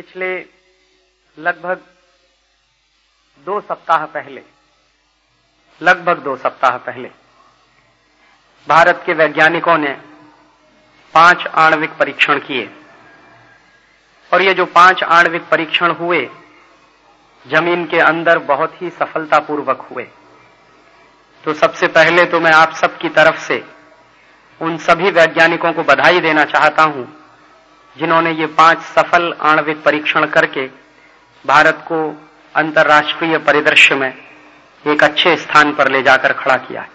पिछले लगभग दो सप्ताह पहले, लगभग दो सप्ताह पहले, भारत के वैज्ञानिकों ने पाँच आणविक परीक्षण किए। और ये जो पाँच आणविक परीक्षण हुए, ज़मीन के अंदर बहुत ही सफलतापूर्वक हुए। तो सबसे पहले तो मैं आप सबकी तरफ़ से उन सभी वैज्ञानिकों को बधाई देना चाहता हूँ जिन्होंने ये पाँच सफल आणविक परीक्षण करके भारत को अंतर्राष्ट्रीय परिदृश्य में एक अच्छे स्थान पर ले जाकर खड़ा किया है।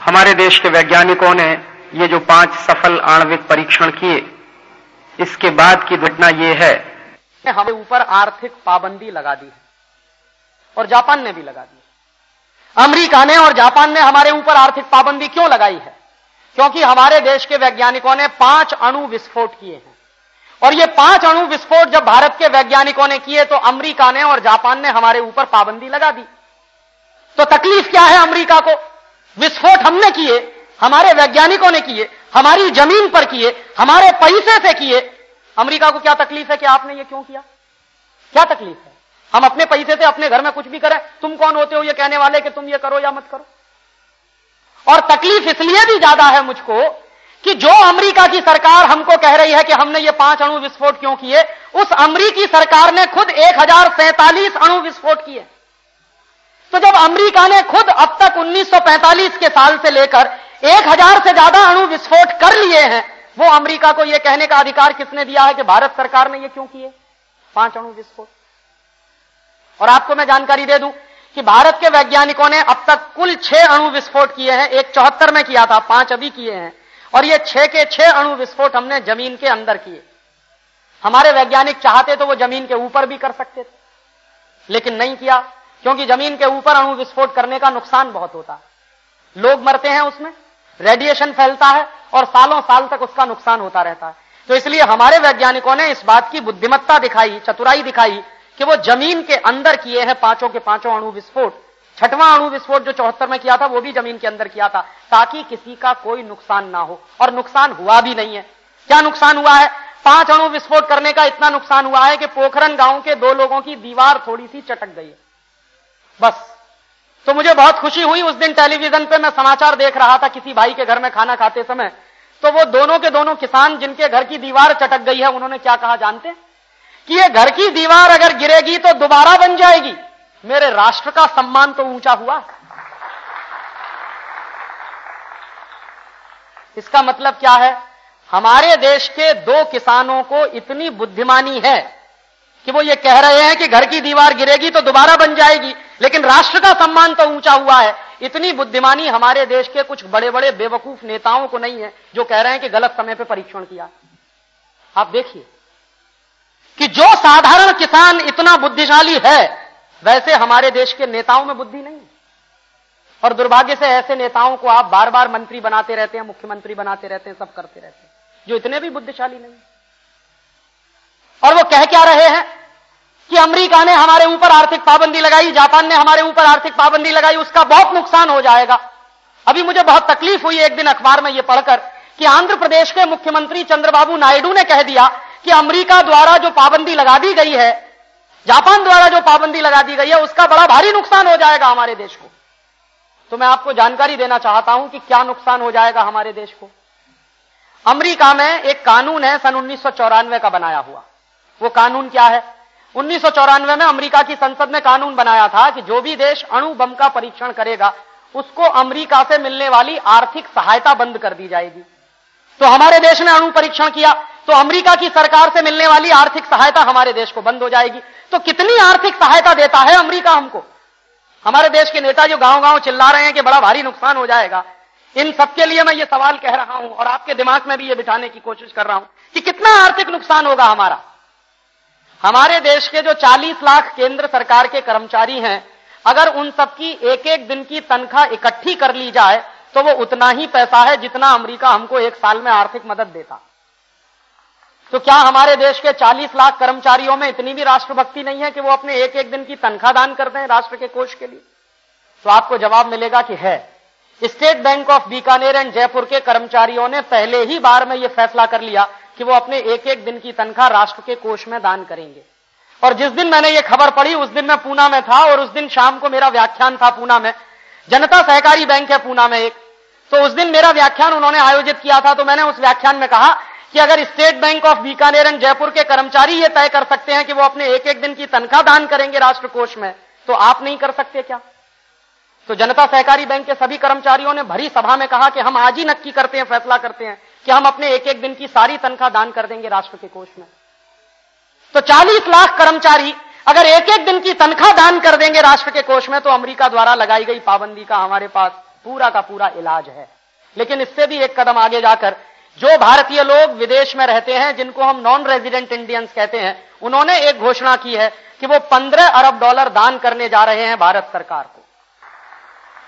हमारे देश के वैज्ञानिकों ने ये जो पाँच सफल आणविक परीक्षण किए, इसके बाद की घटना ये है। हमें ऊपर आर्थिक पाबंदी लगा दी है और जापान ने भी लगा दी अमेरिका ने और जापान ने हमारे ऊपर आर्थिक पाबंदी क्यों लगाई है? क्योंकि हमारे देश के वैज्ञानिकों ने पाँच अणु विस्फोट किए हैं। और ये पाँच अणु विस्फोट जब भारत के वैज्ञानिकों ने किए तो अमेरिका ने और जापान ने हमारे ऊपर पाबंदी लगा दी। तो तकलीफ़ क्या है अमेरिका को? विस्फोट हमने किए, हमारे वैज्ञानिकों ने किए, हमारी ज़मीन पर किए, हमारे पैसे से किए। अमेरिका को क्या तकलीफ़ है कि आपने ये क्यों किया? क्या तकलीफ़ है? हम अपने पैसे से अपने घर में कुछ भी करें, तुम कौन होते हो ये कहने वाले कि तुम ये करो या मत करो? और तकलीफ़ इसलिए भी ज़्यादा है मुझको कि जो अमेरिका की सरकार हमको कह रही है कि हमने ये पाँच अणु विस्फोट क्यों किए, उस अमरीकी सरकार ने खुद एक अणु विस्फोट किए। तो जब अमेरिका ने खुद अब तक 1945 के साल से लेकर एक हज़ार से ज़्यादा अणु विस्फोट कर लिए हैं, वो अमेरिका को यह कहने का अधिकार किसने दिया है कि भारत सरकार ने ये क्यों किए? पाँच अणु विस्फोट। और आपको मैं जानकारी दे दूँ कि भारत के वैज्ञानिकों ने अब तक कुल छह अणु विस्फोट किए हैं, एक चौहत्तर में किया था, पाँच अभी किए हैं। और ये छह के छह अणु विस्फोट हमने ज़मीन के अंदर किए। हमारे वैज्ञानिक चाहते तो वो ज़मीन के ऊपर भी कर सकते थे, लेकिन नहीं किया, क्योंकि ज़मीन के ऊपर अणु विस्फोट करने का नुकसान बहुत होता लोग मरते हैं उसमें, रेडिएशन फैलता है और सालों साल तक उसका नुकसान होता रहता है। तो इसलिए हमारे वैज्ञानिकों ने इस बात की बुद्धिमत्ता दिखाई, चतुराई दिखाई कि वो ज़मीन के अंदर किए हैं पाँचों के पाँचों अणु विस्फोट। छठवां अणु विस्फोट जो चौहत्तर में किया था, वो भी ज़मीन के अंदर किया था, ताकि किसी का कोई नुकसान ना हो। और नुकसान हुआ भी नहीं है। क्या नुकसान हुआ है? पाँच अणु विस्फोट करने का इतना नुकसान हुआ है कि पोखरन गाँव के दो लोगों की दीवार थोड़ी सी चटक गई है। बस। तो मुझे बहुत खुशी हुई उस दिन टेलीविज़न पे मैं समाचार देख रहा था किसी भाई के घर में खाना खाते समय। तो वो दोनों के दोनों किसान जिनके घर की दीवार चटक गई है, उन्होंने क्या कहा, जानते कि ये घर की दीवार अगर गिरेगी तो दोबारा बन जाएगी। मेरे राष्ट्र का सम्मान तो ऊँचा हुआ। इसका मतलब क्या है? हमारे देश के दो किसानों को इतनी बुद्धिमानी है कि वो ये कह रहे हैं कि घर की दीवार गिरेगी तो दोबारा बन जाएगी, लेकिन राष्ट्र का सम्मान तो ऊँचा हुआ है। इतनी बुद्धिमानी हमारे देश के कुछ बड़े बड़े बेवकूफ़ नेताओं को नहीं है जो कह रहे हैं कि गलत समय पर परीक्षण किया। आप देखिए कि जो साधारण किसान इतना बुद्धिशाली है वैसे हमारे देश के नेताओं में बुद्धि नहीं। और दुर्भाग्य से ऐसे नेताओं को आप बार बार मंत्री बनाते रहते हैं, मुख्यमंत्री बनाते रहते हैं, सब करते रहते हैं, जो इतने भी बुद्धिशाली नहीं। और वो कह क्या रहे हैं कि अमेरिका ने हमारे ऊपर आर्थिक पाबंदी लगाई, जापान ने हमारे ऊपर आर्थिक पाबंदी लगाई, उसका बहुत नुकसान हो जाएगा। अभी मुझे बहुत तकलीफ़ हुई एक दिन अखबार में यह पढ़कर कि आंध्र प्रदेश के मुख्यमंत्री चंद्रबाबू नायडू ने कह दिया कि अमेरिका द्वारा जो पाबंदी लगा दी गई है जापान द्वारा जो पाबंदी लगा दी गई है, उसका बड़ा भारी नुकसान हो जाएगा हमारे देश को। तो मैं आपको जानकारी देना चाहता हूँ कि क्या नुकसान हो जाएगा हमारे देश को। अमेरिका में एक कानून है, सन उन्नीस सौ चौरानवे का बनाया हुआ। वो कानून क्या है? उन्नीस सौ चौरानवे में अमेरिका की संसद ने कानून बनाया था कि जो भी देश अणु बम का परीक्षण करेगा, उसको अमेरिका से मिलने वाली आर्थिक सहायता बंद कर दी जाएगी। तो हमारे देश ने अणु परीक्षण किया तो अमेरिका की सरकार से मिलने वाली आर्थिक सहायता हमारे देश को बंद हो जाएगी। तो कितनी आर्थिक सहायता देता है अमेरिका हमको? हमारे देश के नेता जो गाँव गाँव चिल्ला रहे हैं कि बड़ा भारी नुकसान हो जाएगा, इन सबके लिए मैं ये सवाल कह रहा हूँ और आपके दिमाग में भी ये बिठाने की कोशिश कर रहा हूँ कि कितना आर्थिक नुकसान होगा हमारा। हमारे देश के जो 40 लाख केंद्र सरकार के कर्मचारी हैं, अगर उन सबकी एक एक दिन की तनख्वाह इकट्ठी कर ली जाए तो वो उतना ही पैसा है जितना अमेरिका हमको एक साल में आर्थिक मदद देता। तो क्या हमारे देश के 40 लाख कर्मचारियों में इतनी भी राष्ट्रभक्ति नहीं है कि वो अपने एक एक दिन की तनख्वाह दान करते हैं राष्ट्र के कोष के लिए? तो आपको जवाब मिलेगा कि है। State Bank of Bikaner and Jaipur के कर्मचारियों ने पहले ही बार में यह फैसला कर लिया कि वो अपने एक एक दिन की तनख्वाह राष्ट्र के कोष में दान करेंगे। और जिस दिन मैंने ये खबर पढ़ी, उस दिन मैं पूना में था और उस दिन शाम को मेरा व्याख्यान था पूना में। जनता सहकारी बैंक है पूना में एक। तो उस दिन मेरा व्याख्यान उन्होंने आयोजित किया था तो मैंने उस व्याख्यान में कहा कि अगर State Bank of Bikaner and Jaipur के कर्मचारी ये तय कर सकते हैं कि वो अपने एक एक दिन की तनख्वाह दान करेंगे राष्ट्र कोष में तो आप नहीं कर सकते क्या? तो जनता सहकारी बैंक के सभी कर्मचारियों ने भरी सभा में कहा कि हम आज ही नक्की करते हैं, फैसला करते हैं कि हम अपने एक एक दिन की सारी तनख्वाह दान कर देंगे राष्ट्र के कोष में। तो 40 लाख कर्मचारी अगर एक एक दिन की तनख्वाह दान कर देंगे राष्ट्र के कोष में तो अमेरिका द्वारा लगाई गई पाबंदी का हमारे पास पूरा का पूरा इलाज है। लेकिन इससे भी एक कदम आगे जाकर, जो भारतीय लोग विदेश में रहते हैं, जिनको हम नॉन रेजिडेंट इंडियंस कहते हैं, उन्होंने एक घोषणा की है कि वो 15 अरब डॉलर दान करने जा रहे हैं भारत सरकार को।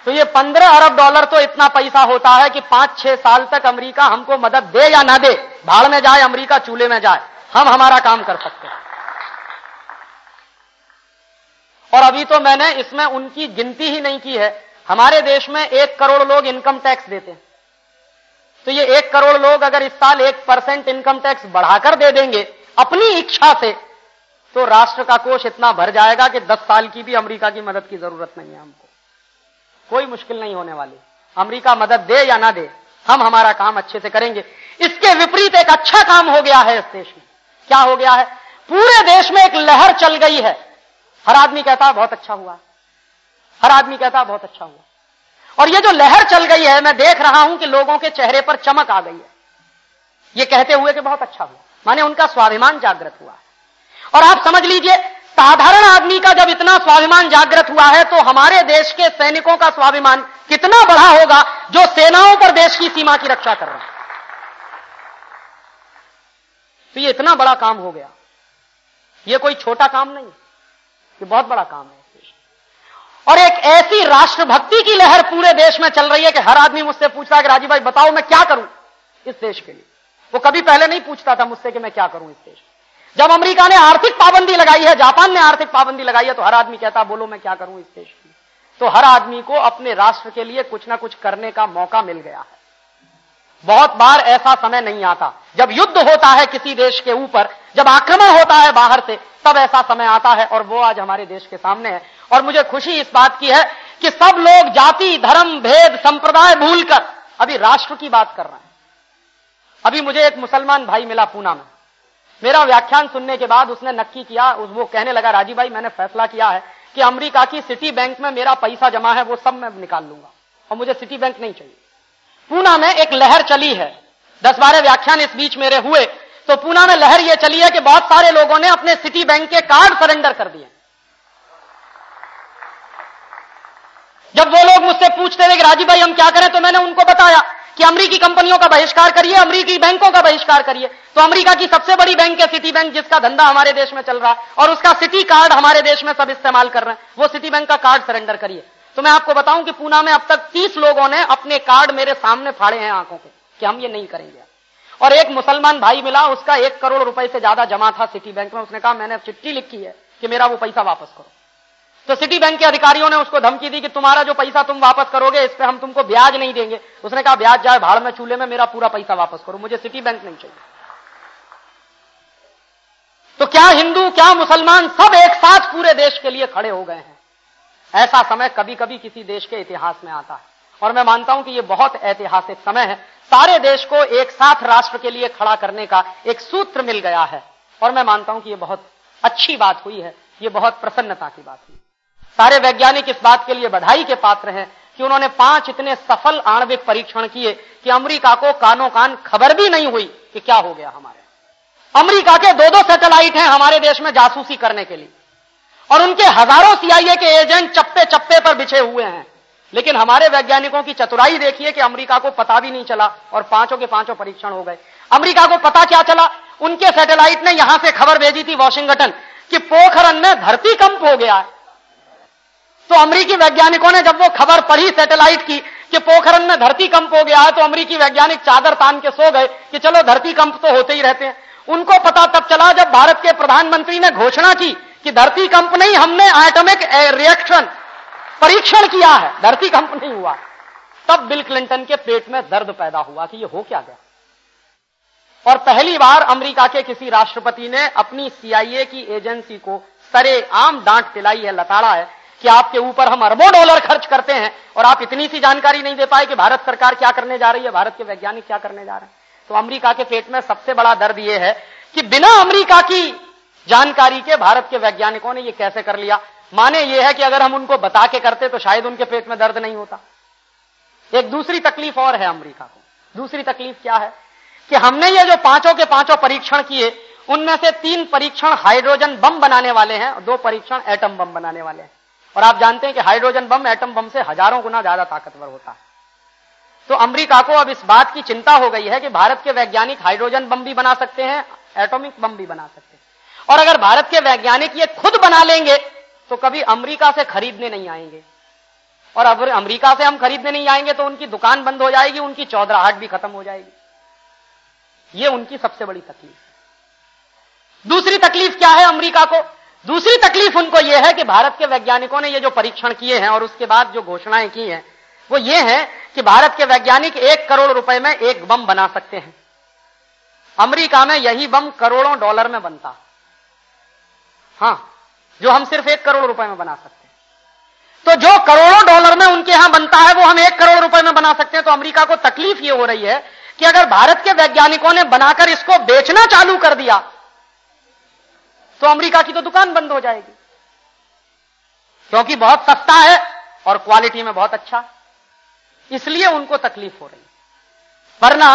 तो ये 15 अरब डॉलर तो इतना पैसा होता है कि पाँच छह साल तक अमेरिका हमको मदद दे या ना दे, भाड़ में जाए, अमेरिका चूल्हे में जाए, हम हमारा काम कर सकते हैं। और अभी तो मैंने इसमें उनकी गिनती ही नहीं की है हमारे देश में एक करोड़ लोग इनकम टैक्स देते हैं। तो ये एक करोड़ लोग अगर इस साल एक परसेंट इनकम टैक्स बढ़ाकर दे देंगे, अपनी इच्छा से तो राष्ट्र का कोष इतना भर जाएगा कि दस साल की भी अमेरिका की मदद की ज़रूरत नहीं है हमको। कोई मुश्किल नहीं होने वाली। अमेरिका मदद दे या ना दे, हम हमारा काम अच्छे से करेंगे। इसके विपरीत एक अच्छा काम हो गया है इस देश में। क्या हो गया है? पूरे देश में एक लहर चल गई है। हर आदमी कहता है, बहुत अच्छा हुआ। हर आदमी कहता, बहुत अच्छा हुआ। और ये जो लहर चल गई है, मैं देख रहा हूँ कि लोगों के चेहरे पर चमक आ गई है। ये कहते हुए कि बहुत अच्छा हुआ। माने उनका स्वाभिमान जागृत हुआ है। और आप समझ लीजिए, साधारण आदमी का जब इतना स्वाभिमान जागृत हुआ है तो हमारे देश के सैनिकों का स्वाभिमान कितना बड़ा होगा, जो सेनाओं पर देश की सीमा की रक्षा कर रहे हैं। तो ये इतना बड़ा काम हो गया। ये कोई छोटा काम नहीं ये बहुत बड़ा काम है। और एक ऐसी राष्ट्रभक्ति की लहर पूरे देश में चल रही है कि हर आदमी मुझसे पूछ रहा है कि राजीव भाई, बताओ मैं क्या करूँ इस देश के लिए? वो कभी पहले नहीं पूछता था मुझसे कि मैं क्या करूँ इस देश जब अमेरिका ने आर्थिक पाबंदी लगाई है, जापान ने आर्थिक पाबंदी लगाई है तो हर आदमी कहता, बोलो मैं क्या करूँ इस देश की तो हर आदमी को अपने राष्ट्र के लिए कुछ ना कुछ करने का मौका मिल गया है। बहुत बार ऐसा समय नहीं आता। जब युद्ध होता है किसी देश के ऊपर, जब आक्रमण होता है बाहर से, तब ऐसा समय आता है और वो आज हमारे देश के सामने है। और मुझे खुशी इस बात की है कि सब लोग जाति, धर्म, भेद, संप्रदाय भूलकर अभी राष्ट्र की बात कर रहे हैं। अभी मुझे एक मुसलमान भाई मिला पूना में। मेरा व्याख्यान सुनने के बाद उसने नक्की किया, उस वो कहने लगा, राज़ी भाई, मैंने फैसला किया है कि अमेरिका की सिटी बैंक में मेरा पैसा जमा है, वो सब मैं निकाल लूँगा और मुझे सिटी बैंक नहीं चाहिए। पूना में एक लहर चली है। दस बारह व्याख्यान इस बीच मेरे हुए। तो पूना में लहर यह चली है कि बहुत सारे लोगों ने अपने सिटी बैंक के कार्ड सरेंडर कर दिए। जब वो लोग मुझसे पूछते थे कि राजीव भाई, हम क्या करें तो मैंने उनको बताया कि अमरीकी कंपनियों का बहिष्कार करिए, अमरीकी बैंकों का बहिष्कार करिए। तो अमेरिका की सबसे बड़ी बैंक है सिटी बैंक, जिसका धंधा हमारे देश में चल रहा है और उसका सिटी कार्ड हमारे देश में सब इस्तेमाल कर रहे हैं। वो सिटी बैंक का कार्ड सरेंडर करिए। तो मैं आपको बताऊँ कि पूना में अब तक तीस लोगों ने अपने कार्ड मेरे सामने फाड़े हैं आँखों के कि हम ये नहीं करेंगे। और एक मुसलमान भाई मिला, उसका एक करोड़ रुपए से ज़्यादा जमा था सिटी बैंक में। उसने कहा, मैंने चिट्ठी लिखी है कि मेरा वो पैसा वापस करो। तो सिटी बैंक के अधिकारियों ने उसको धमकी दी कि तुम्हारा जो पैसा तुम वापस करोगे, इस पर हम तुमको ब्याज नहीं देंगे। उसने कहा, ब्याज जाए, भाड़ में चूल्हे में मेरा पूरा पैसा वापस करो। मुझे सिटी बैंक नहीं चाहिए। तो क्या हिंदू, क्या मुसलमान सब एक साथ पूरे देश के लिए खड़े हो गए हैं? ऐसा समय कभी कभी किसी देश के इतिहास में आता है। और मैं मानता हूँ कि यह बहुत ऐतिहासिक समय है। सारे देश को एक साथ राष्ट्र के लिए खड़ा करने का एक सूत्र मिल गया है। और मैं मानता हूँ कि यह बहुत अच्छी बात हुई है। यह बहुत प्रसन्नता की बात हुई। सारे वैज्ञानिक इस बात के लिए बधाई के पात्र हैं कि उन्होंने पाँच इतने सफल आणविक परीक्षण किए कि अमेरिका को कानो कान खबर भी नहीं हुई कि क्या हो गया हमारे। अमेरिका के दो दो सैटेलाइट हैं हमारे देश में जासूसी करने के लिए। और उनके हज़ारों सीआईए के एजेंट चप्पे चप्पे पर बिछे हुए हैं। लेकिन हमारे वैज्ञानिकों की चतुराई देखिए कि अमेरिका को पता भी नहीं चला और पाँचों के पाँचों परीक्षण हो गए। अमेरिका को पता क्या चला? उनके सैटेलाइट ने यहाँ से खबर भेजी थी वॉशिंगटन कि पोखरन में धरती कंप हो गया है। तो अमरीकी वैज्ञानिकों ने जब वो खबर पढ़ी सैटेलाइट की कि पोखरन में धरती कंप हो गया है तो अमरीकी वैज्ञानिक चादर तान के सो गए कि चलो धरती कंप तो होते ही रहते हैं। उनको पता तब चला जब भारत के प्रधानमंत्री ने घोषणा की कि धरती कंप नहीं, हमने एटॉमिक रिएक्शन परीक्षण किया है। धरती कंप नहीं हुआ। तब बिल क्लिंटन के पेट में दर्द पैदा हुआ कि ये हो क्या गया। और पहली बार अमेरिका के किसी राष्ट्रपति ने अपनी सीआईए की एजेंसी को सरे आम डांट दिलाई है, लताड़ा है, कि आपके ऊपर हम अरबों डॉलर खर्च करते हैं और आप इतनी सी जानकारी नहीं दे पाए कि भारत सरकार क्या करने जा रही है, भारत के वैज्ञानिक क्या करने जा रहे हैं। तो अमेरिका के पेट में सबसे बड़ा दर्द यह है कि बिना अमेरिका की जानकारी के, भारत के वैज्ञानिकों ने यह कैसे कर लिया? माने यह है कि अगर हम उनको बता के करते तो शायद उनके पेट में दर्द नहीं होता। एक दूसरी तकलीफ़ और है अमेरिका को। दूसरी तकलीफ़ क्या है? कि हमने ये जो पाँचों के पाँचों परीक्षण किए, उनमें से तीन परीक्षण हाइड्रोजन बम बनाने वाले हैं और दो परीक्षण एटम बम बनाने वाले हैं। और आप जानते हैं कि हाइड्रोजन बम एटम बम से हज़ारों गुना ज़्यादा ताकतवर होता है। तो अमेरिका को अब इस बात की चिंता हो गई है कि भारत के वैज्ञानिक हाइड्रोजन बम भी बना सकते हैं, एटॉमिक बम भी बना सकते हैं। और अगर भारत के वैज्ञानिक ये खुद बना लेंगे तो कभी अमेरिका से खरीदने नहीं आएँगे। और अगर अमेरिका से हम खरीदने नहीं आएँगे तो उनकी दुकान बंद हो जाएगी, उनकी चौधराहट भी खत्म हो जाएगी। ये उनकी सबसे बड़ी तकलीफ़ दूसरी तकलीफ़ क्या है अमेरिका को? दूसरी तकलीफ़ उनको यह है कि भारत के वैज्ञानिकों ने ये जो परीक्षण किए हैं और उसके बाद जो घोषणाएँ की हैं, वो ये है कि भारत के वैज्ञानिक एक करोड़ रुपए में एक बम बना सकते हैं। अमेरिका में यही बम करोड़ों डॉलर में बनता। हाँ जो हम सिर्फ़ एक करोड़ रुपए में बना सकते हैं। तो जो करोड़ों डॉलर में उनके यहाँ बनता है, वो हम एक करोड़ रुपए में बना सकते हैं। तो अमेरिका को तकलीफ़ ये हो रही है कि अगर भारत के वैज्ञानिकों ने बनाकर इसको बेचना चालू कर दिया तो अमेरिका की तो दुकान बंद हो जाएगी। क्योंकि बहुत सस्ता है और क्वालिटी में बहुत अच्छा। इसलिए उनको तकलीफ़ हो रही वरना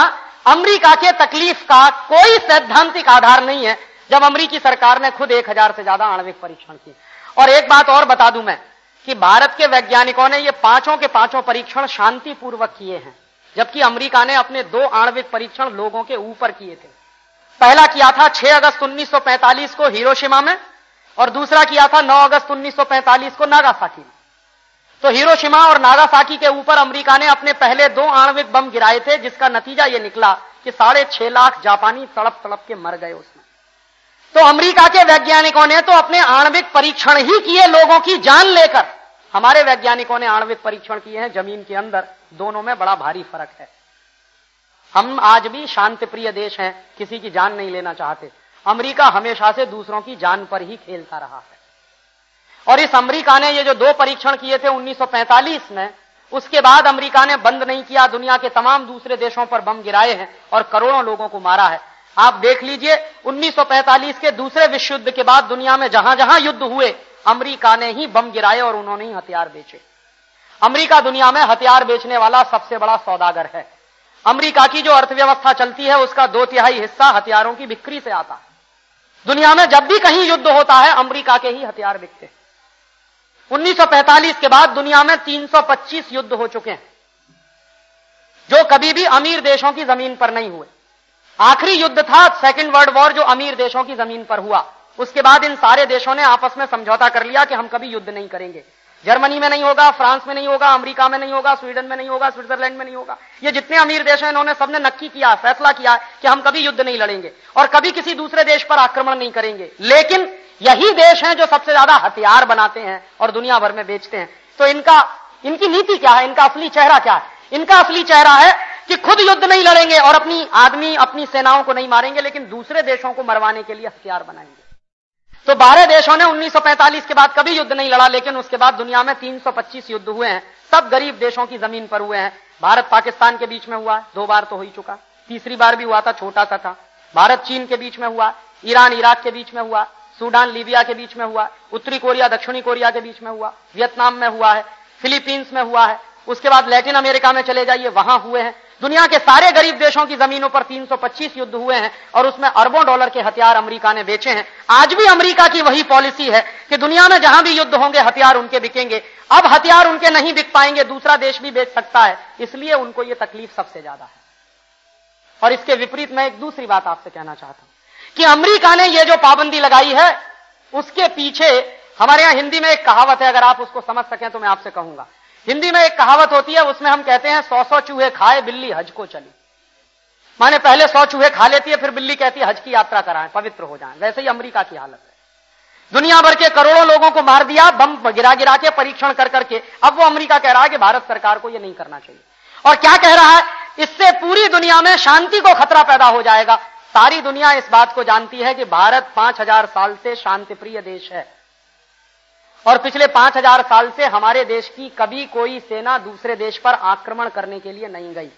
अमेरिका के तकलीफ़ का कोई सैद्धांतिक आधार नहीं है। जब अमरीकी सरकार ने खुद एक हज़ार से ज़्यादा आणविक परीक्षण किए। और एक बात और बता दूँ मैं, कि भारत के वैज्ञानिकों ने ये पाँचों के पाँचों परीक्षण शांतिपूर्वक किए हैं, जबकि अमेरिका ने अपने दो आणविक परीक्षण लोगों के ऊपर किए थे। पहला किया था 6 अगस्त 1945 को हिरोशिमा में, और दूसरा किया था 9 अगस्त 1945 को नागासाकी में। तो हिरोशिमा और नागासाकी के ऊपर अमेरिका ने अपने पहले दो आणविक बम गिराए थे, जिसका नतीजा यह निकला कि साढ़े छह लाख जापानी तड़प तड़प के मर गए उसमें। तो अमेरिका के वैज्ञानिकों ने तो अपने आणविक परीक्षण ही किए लोगों की जान लेकर। हमारे वैज्ञानिकों ने आणविक परीक्षण किए हैं ज़मीन के अंदर। दोनों में बड़ा भारी फ़र्क है। हम आज भी शांति प्रिय देश हैं, किसी की जान नहीं लेना चाहते। अमेरिका हमेशा से दूसरों की जान पर ही खेलता रहा है। और इस अमेरिका ने ये जो दो परीक्षण किए थे 1945 में, उसके बाद अमेरिका ने बंद नहीं किया, दुनिया के तमाम दूसरे देशों पर बम गिराए हैं और करोड़ों लोगों को मारा है। आप देख लीजिए 1945 के दूसरे विश्व युद्ध के बाद दुनिया में जहाँ जहाँ युद्ध हुए, अमेरिका ने ही बम गिराए और उन्होंने ही हथियार बेचे। अमेरिका दुनिया में हथियार बेचने वाला सबसे बड़ा सौदागर है। अमेरिका की जो अर्थव्यवस्था चलती है, उसका दो तिहाई हिस्सा हथियारों की बिक्री से आता है। दुनिया में जब भी कहीं युद्ध होता है, अमेरिका के ही हथियार बिकते हैं। 1945 के बाद दुनिया में 325 युद्ध हो चुके हैं, जो कभी भी अमीर देशों की ज़मीन पर नहीं हुए। आखिरी युद्ध था सेकेंड वर्ल्ड वॉर जो अमीर देशों की ज़मीन पर हुआ। उसके बाद इन सारे देशों ने आपस में समझौता कर लिया कि हम कभी युद्ध नहीं करेंगे। जर्मनी में नहीं होगा, फ्रांस में नहीं होगा, अमेरिका में नहीं होगा, स्वीडन में नहीं होगा, स्विट्जरलैंड में नहीं होगा। ये जितने अमीर देश हैं, इन्होंने सबने नक्की किया, फैसला किया कि हम कभी युद्ध नहीं लड़ेंगे और कभी किसी दूसरे देश पर आक्रमण नहीं करेंगे। लेकिन यही देश हैं जो सबसे ज़्यादा हथियार बनाते हैं और दुनिया भर में बेचते हैं। तो इनका, इनकी नीति क्या है? इनका असली चेहरा क्या है? इनका असली चेहरा है कि खुद युद्ध नहीं लड़ेंगे और अपनी आदमी, अपनी सेनाओं को नहीं मारेंगे, लेकिन दूसरे देशों को मरवाने के लिए हथियार बनाएँगे। तो बारह देशों ने 1945 के बाद कभी युद्ध नहीं लड़ा, लेकिन उसके बाद दुनिया में 325 युद्ध हुए हैं। सब गरीब देशों की ज़मीन पर हुए हैं। भारत पाकिस्तान के बीच में हुआ, दो बार तो हो ही चुका। तीसरी बार भी हुआ था, छोटा सा था। भारत चीन के बीच में हुआ, ईरान, इराक के बीच में हुआ, सूडान, लीबिया के बीच में हुआ, उत्तरी कोरिया, दक्षिणी कोरिया के बीच में हुआ, वियतनाम में हुआ है, फिलीपींस में हुआ है। उसके बाद लैटिन अमेरिका में चले जाइए, वहाँ हुए हैं। दुनिया के सारे गरीब देशों की जमीनों पर 325 युद्ध हुए हैं और उसमें अरबों डॉलर के हथियार अमेरिका ने बेचे हैं। आज भी अमेरिका की वही पॉलिसी है कि दुनिया में जहाँ भी युद्ध होंगे, हथियार उनके बिकेंगे। अब हथियार उनके नहीं बिक पाएँगे, दूसरा देश भी बेच सकता है। इसलिए उनको यह तकलीफ़ सबसे ज़्यादा है। और इसके विपरीत मैं एक दूसरी बात आपसे कहना चाहता हूँ कि अमरीका ने यह जो पाबंदी लगाई है, उसके पीछे हमारे यहाँ हिंदी में एक कहावत है, अगर आप उसको समझ सकें तो मैं आपसे कहूँगा। हिंदी में एक कहावत होती है, उसमें हम कहते हैं, सौ सौ चूहे खाए, बिल्ली हज को चली। माने पहले सौ चूहे खा लेती है, फिर बिल्ली कहती है, हज की यात्रा कराएँ, पवित्र हो जाएँ। वैसे ही अमेरिका की हालत है। दुनिया भर के करोड़ों लोगों को मार दिया, बम गिरा गिरा के परीक्षण कर करके। अब वो अमेरिका कह रहा है कि भारत सरकार को यह नहीं करना चाहिए। और क्या कह रहा है? इससे पूरी दुनिया में शांति को खतरा पैदा हो जाएगा। सारी दुनिया इस बात को जानती है कि भारत पाँच हज़ार साल से शांति प्रिय देश है। और पिछले पाँच हज़ार साल से हमारे देश की कभी कोई सेना दूसरे देश पर आक्रमण करने के लिए नहीं गई।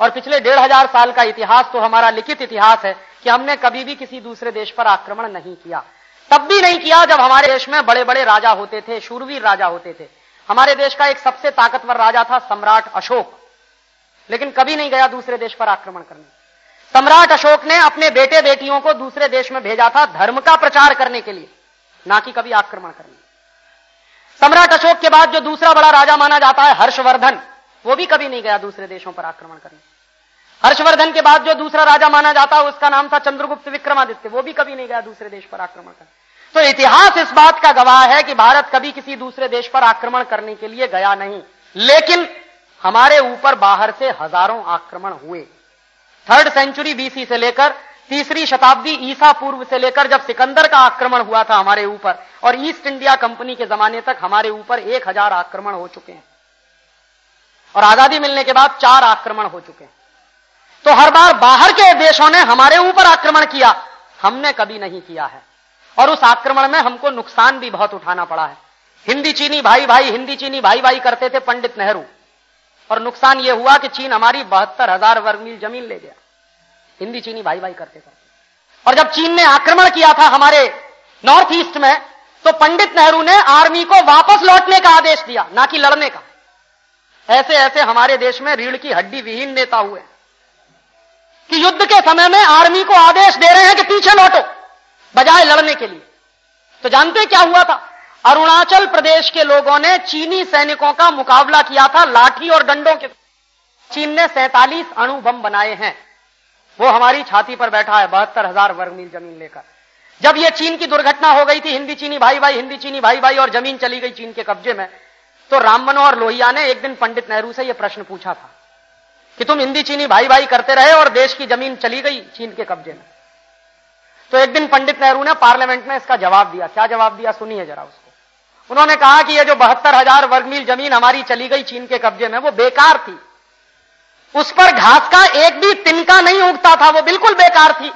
और पिछले डेढ़ हज़ार साल का इतिहास तो हमारा लिखित इतिहास है कि हमने कभी भी किसी दूसरे देश पर आक्रमण नहीं किया। तब भी नहीं किया जब हमारे देश में बड़े बड़े राजा होते थे, शूरवीर राजा होते थे। हमारे देश का एक सबसे ताकतवर राजा था सम्राट अशोक। लेकिन कभी नहीं गया दूसरे देश पर आक्रमण करने। सम्राट अशोक ने अपने बेटे बेटियों को दूसरे देश में भेजा था धर्म का प्रचार करने के लिए, ना कि कभी आक्रमण करने। सम्राट अशोक के बाद जो दूसरा बड़ा राजा माना जाता है, हर्षवर्धन। वो भी कभी नहीं गया दूसरे देशों पर आक्रमण करने। हर्षवर्धन के बाद जो दूसरा राजा माना जाता है, उसका नाम था चंद्रगुप्त विक्रमादित्य। वो भी कभी नहीं गया दूसरे देश पर आक्रमण करने। तो इतिहास इस बात का गवाह है कि भारत कभी किसी दूसरे देश पर आक्रमण करने के लिए गया नहीं। लेकिन हमारे ऊपर बाहर से हज़ारों आक्रमण हुए। थर्ड सेंचुरी बीसी से लेकर तीसरी शताब्दी ईसा पूर्व से लेकर जब सिकंदर का आक्रमण हुआ था हमारे ऊपर, और ईस्ट इंडिया कंपनी के जमाने तक हमारे ऊपर एक हज़ार आक्रमण हो चुके हैं, और आज़ादी मिलने के बाद चार आक्रमण हो चुके हैं तो हर बार बाहर के देशों ने हमारे ऊपर आक्रमण किया, हमने कभी नहीं किया है, और उस आक्रमण में हमको नुकसान भी बहुत उठाना पड़ा है। हिंदी चीनी भाई भाई, हिंदी चीनी भाई भाई करते थे पंडित नेहरू, और नुकसान यह हुआ कि चीन हमारी बहत्तर हज़ार वर्ग मील ज़मीन ले गया। हिंदी चीनी भाई भाई करते करते और जब चीन ने आक्रमण किया था हमारे नॉर्थ ईस्ट में तो पंडित नेहरू ने आर्मी को वापस लौटने का आदेश दिया, ना कि लड़ने का। ऐसे ऐसे हमारे देश में रीढ़ की हड्डी विहीन नेता हुए कि युद्ध के समय में आर्मी को आदेश दे रहे हैं कि पीछे लौटो, बजाय लड़ने के लिए। तो जानते क्या हुआ था? अरुणाचल प्रदेश के लोगों ने चीनी सैनिकों का मुकाबला किया था लाठी और डंडों के चीन ने सैतालीस अणु बम बनाए हैं। वो हमारी छाती पर बैठा है, बहत्तर हज़ार वर्ग मील ज़मीन लेकर। जब ये चीन की दुर्घटना हो गई थी, हिंदी चीनी भाई भाई, हिंदी चीनी भाई भाई, और ज़मीन चली गई चीन के कब्जे में तो राम मनोहर लोहिया ने एक दिन पंडित नेहरू से यह प्रश्न पूछा था कि तुम हिंदी चीनी भाई भाई करते रहे और देश की ज़मीन चली गई चीन के कब्जे में? तो एक दिन पंडित नेहरू ने पार्लियामेंट में इसका जवाब दिया। क्या जवाब दिया? सुनिए जरा उसको। उन्होंने कहा कि यह जो बहत्तर हज़ार वर्ग मील ज़मीन हमारी चली गई चीन के कब्जे में, वो बेकार थी। उस पर घास का एक भी तिनका नहीं उगता था, वो बिल्कुल बेकार थी।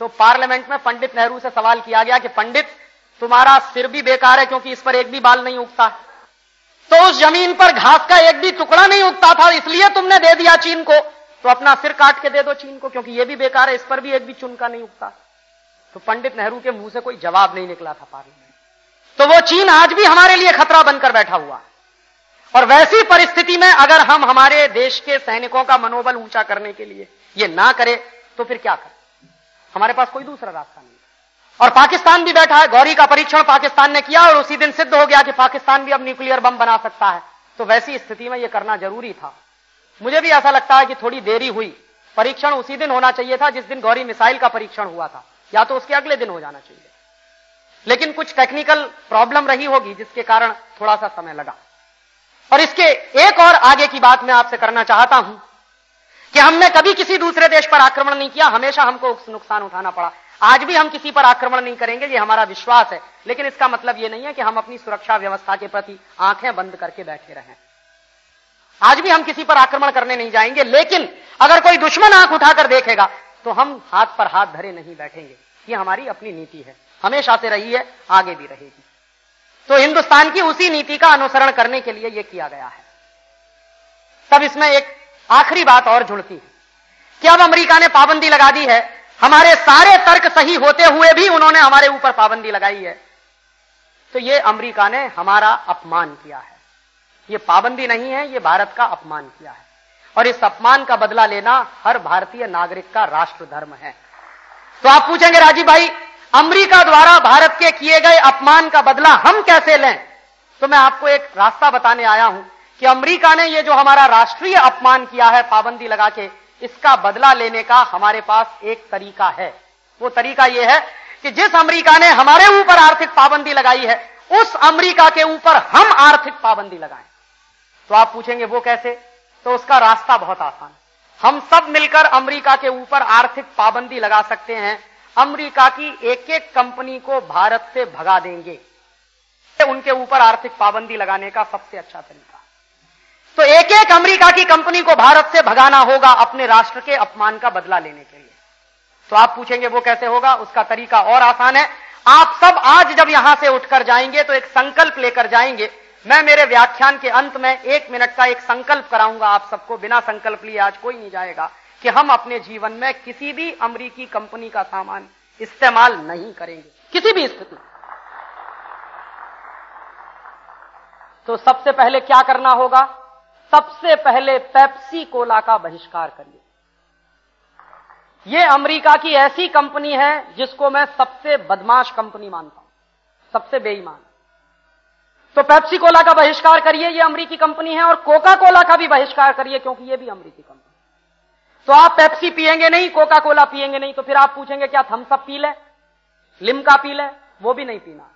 तो पार्लियामेंट में पंडित नेहरू से सवाल किया गया कि पंडित, तुम्हारा सिर भी बेकार है क्योंकि इस पर एक भी बाल नहीं उगता। तो उस ज़मीन पर घास का एक भी टुकड़ा नहीं उगता था, इसलिए तुमने दे दिया चीन को। तो अपना सिर काट के दे दो चीन को, क्योंकि यह भी बेकार है, इस पर भी एक भी चुनका नहीं उगता। तो पंडित नेहरू के मुँह से कोई जवाब नहीं निकला था पार्लियामेंट तो वो चीन आज भी हमारे लिए खतरा बनकर बैठा हुआ और वैसी परिस्थिति में अगर हम हमारे देश के सैनिकों का मनोबल ऊँचा करने के लिए ये ना करें तो फिर क्या करें? हमारे पास कोई दूसरा रास्ता नहीं और पाकिस्तान भी बैठा है, गौरी का परीक्षण पाकिस्तान ने किया और उसी दिन सिद्ध हो गया कि पाकिस्तान भी अब न्यूक्लियर बम बना सकता है। तो वैसी स्थिति में यह करना ज़रूरी था। मुझे भी ऐसा लगता है कि थोड़ी देरी हुई। परीक्षण उसी दिन होना चाहिए था, जिस दिन गौरी मिसाइल का परीक्षण हुआ था। या तो उसके अगले दिन हो जाना चाहिए। लेकिन कुछ टेक्निकल प्रॉब्लम रही होगी, जिसके कारण थोड़ा सा समय लगा। और इसके एक और आगे की बात मैं आपसे करना चाहता हूँ कि हमने कभी किसी दूसरे देश पर आक्रमण नहीं किया, हमेशा हमको नुकसान उठाना पड़ा। आज भी हम किसी पर आक्रमण नहीं करेंगे, ये हमारा विश्वास है। लेकिन इसका मतलब ये नहीं है कि हम अपनी सुरक्षा व्यवस्था के प्रति आँखें बंद करके बैठे रहें। आज भी हम किसी पर आक्रमण करने नहीं जाएँगे, लेकिन अगर कोई दुश्मन आँख उठाकर देखेगा तो हम हाथ पर हाथ धरे नहीं बैठेंगे। ये हमारी अपनी नीति है। हमेशा से रही है, आगे भी रहेगी। तो हिंदुस्तान की उसी नीति का अनुसरण करने के लिए यह किया गया है। तब इसमें एक आखिरी बात और जुड़ती है कि अब अमेरिका ने पाबंदी लगा दी है। हमारे सारे तर्क सही होते हुए भी उन्होंने हमारे ऊपर पाबंदी लगाई है। तो यह अमेरिका ने हमारा अपमान किया है। यह पाबंदी नहीं है यह भारत का अपमान किया है। और इस अपमान का बदला लेना हर भारतीय नागरिक का राष्ट्र धर्म है। तो आप पूछेंगे, राजीव भाई अमेरिका द्वारा भारत के किए गए अपमान का बदला हम कैसे लें? तो मैं आपको एक रास्ता बताने आया हूँ कि अमेरिका ने ये जो हमारा राष्ट्रीय अपमान किया है, पाबंदी लगा के, इसका बदला लेने का हमारे पास एक तरीका है। वो तरीका यह है कि जिस अमेरिका ने हमारे ऊपर आर्थिक पाबंदी लगाई है, उस अमेरिका के ऊपर हम आर्थिक पाबंदी लगाएँ। तो आप पूछेंगे, वो कैसे? तो उसका रास्ता बहुत आसान हम सब मिलकर अमेरिका के ऊपर आर्थिक पाबंदी लगा सकते हैं अमेरिका की एक एक कंपनी को भारत से भगा देंगे। उनके ऊपर आर्थिक पाबंदी लगाने का सबसे अच्छा तरीका। तो एक एक अमेरिका की कंपनी को भारत से भगाना होगा अपने राष्ट्र के अपमान का बदला लेने के लिए। तो आप पूछेंगे, वो कैसे होगा? उसका तरीका और आसान है। आप सब आज जब यहाँ से उठकर जाएँगे तो एक संकल्प लेकर जाएँगे। मैं मेरे व्याख्यान के अंत में एक मिनट का एक संकल्प कराऊँगा आप सबको। बिना संकल्प लिए आज कोई नहीं जाएगा। कि हम अपने जीवन में किसी भी अमरीकी कंपनी का सामान इस्तेमाल नहीं करेंगे। किसी भी स्थिति तो सबसे पहले क्या करना होगा? सबसे पहले पेप्सी कोला का बहिष्कार करिए। यह अमेरिका की ऐसी कंपनी है जिसको मैं सबसे बदमाश कंपनी मानता हूँ। सबसे बेईमान। तो पेप्सी कोला का बहिष्कार करिए यह अमरीकी कंपनी है, और कोका कोला का भी बहिष्कार करिए, क्योंकि यह भी अमरीकी कंपनी तो आप पेप्सी पिएँगे नहीं कोका कोला पिएँगे नहीं तो फिर आप पूछेंगे, क्या थम्सअप पी लें? लिमका पी ले, वो भी नहीं पीना।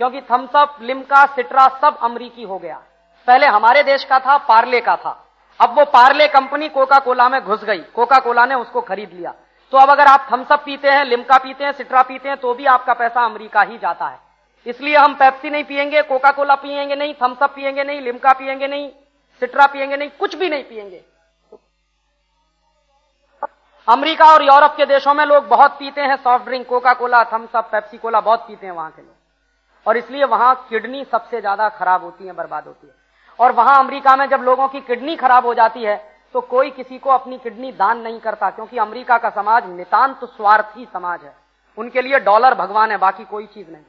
क्योंकि थम्सअप लिमका सिट्रा सब अमरीकी हो गया। पहले हमारे देश का था, पार्ले का था। अब वो पार्ले कंपनी कोका कोला में घुस गई। कोका कोला ने उसको खरीद लिया। तो अब अगर आप थम्सअप पीते हैं लिमका पीते हैं सिट्रा पीते हैं तो भी आपका पैसा अमरीका ही जाता है। इसलिए हम पेप्सी नहीं पिएँगे कोका कोला पिएँगे नहीं थम्सअप पिएँगे नहीं लिमका पिएँगे नहीं सिट्रा पिएँगे नहीं, कुछ भी नहीं पिएँगे अमेरिका और यूरोप के देशों में लोग बहुत पीते हैं soft drink Coca Cola Thums Up Pepsi Cola बहुत पीते हैं वहाँ के लोग। और इसलिए वहाँ किडनी सबसे ज़्यादा खराब होती है, बर्बाद होती है। और वहाँ अमेरिका में जब लोगों की किडनी खराब हो जाती है तो कोई किसी को अपनी किडनी दान नहीं करता, क्योंकि अमेरिका का समाज नितान्त स्वार्थी समाज है। उनके लिए डॉलर भगवान है, बाकी कोई चीज़ नहीं।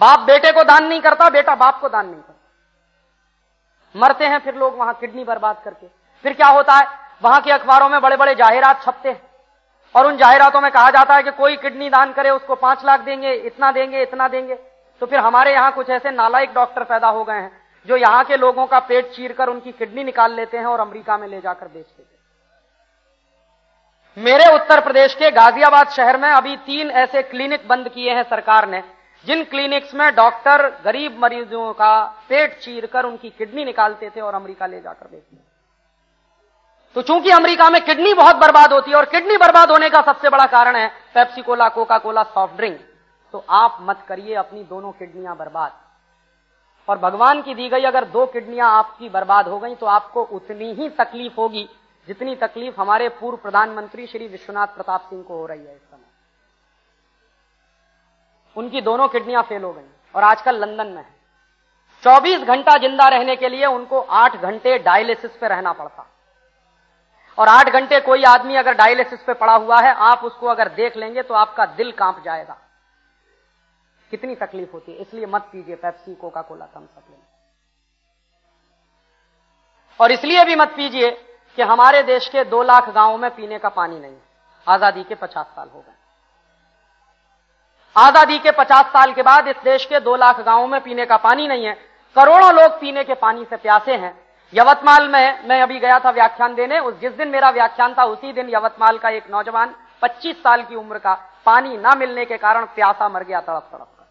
बाप बेटे को दान नहीं करता, बेटा बाप को दान नहीं करता। मरते हैं फिर लोग वहाँ किडनी बर्बाद करके। फिर क्या होता है? वहाँ के अखबारों में बड़े बड़े जाहिरात छपते हैं। और उन जाहिरातों में कहा जाता है कि कोई किडनी दान करे, उसको पाँच लाख देंगे, इतना देंगे इतना देंगे। तो फिर हमारे यहाँ कुछ ऐसे नालायक डॉक्टर पैदा हो गए हैं, जो यहाँ के लोगों का पेट चीर कर उनकी किडनी निकाल लेते हैं और अमेरिका में ले जाकर बेच देते हैं। मेरे उत्तर प्रदेश के गाजियाबाद शहर में अभी तीन ऐसे क्लिनिक बंद किए हैं सरकार ने, जिन क्लिनिक्स में डॉक्टर गरीब मरीजों का पेट चीर कर उनकी किडनी निकालते थे और अमेरिका ले जाकर बेचते तो चूँकि अमेरिका में किडनी बहुत बर्बाद होती है और किडनी बर्बाद होने का सबसे बड़ा कारण है Pepsi Cola Coca Cola soft drink तो आप मत करिए अपनी दोनों किडनियाँ बर्बाद। और भगवान की दी गई अगर दो किडनियाँ आपकी बर्बाद हो गई तो आपको उतनी ही तकलीफ़ होगी, जितनी तकलीफ़ हमारे पूर्व प्रधानमंत्री श्री विश्वनाथ प्रताप सिंह को हो रही है इस समय। उनकी दोनों किडनियाँ फेल हो गई और आजकल लंदन में है। 24 घंटा ज़िंदा रहने के लिए उनको 8 घंटे डायलिसिस पे रहना पड़ता। और आठ घंटे कोई आदमी अगर डायलिसिस पे पड़ा हुआ है, आप उसको अगर देख लेंगे तो आपका दिल काँप जाएगा। कितनी तकलीफ़ होती है, इसलिए मत पीजिए पेप्सी कोका कोला कम सब और इसलिए भी मत पीजिए कि हमारे देश के दो लाख गाँवों में पीने का पानी नहीं आज़ादी के पचास साल हो गए। आज़ादी के पचास साल के बाद इस देश के दो लाख गाँवों में पीने का पानी नहीं है। करोड़ों लोग पीने के पानी से प्यासे हैं। यवतमाल में, मैं अभी गया था व्याख्यान देने, उस जिस दिन मेरा व्याख्यान था, उसी दिन यवतमाल का एक नौजवान 25 साल की उम्र का पानी न मिलने के कारण प्यासा मर गया तड़प तड़प कर।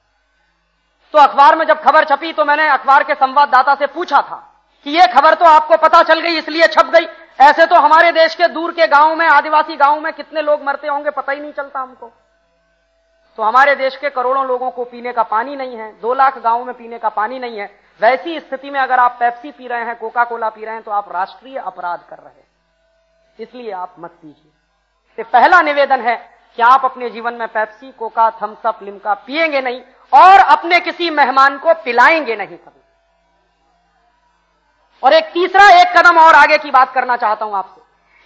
तो अखबार में जब खबर छपी तो मैंने अखबार के संवाददाता से पूछा था कि यह खबर तो आपको पता चल गई, इसलिए छप गई। ऐसे तो हमारे देश के दूर के गाँव में, आदिवासी गाँव में कितने लोग मरते होंगे, पता ही नहीं चलता हमको। तो हमारे देश के करोड़ों लोगों को पीने का पानी नहीं है, दो लाख गाँवों में पीने का पानी नहीं है। वैसी स्थिति में अगर आप पेप्सी पी रहे हैं कोका कोला पी रहे हैं तो आप राष्ट्रीय अपराध कर रहे हैं। इसलिए आप मत पीजिए। तो पहला निवेदन है कि आप अपने जीवन में पेप्सी, कोका, थम्सअप, लिमका पिएँगे नहीं और अपने किसी मेहमान को पिलाएँगे नहीं कभी। और एक तीसरा, एक कदम और आगे की बात करना चाहता हूँ आपसे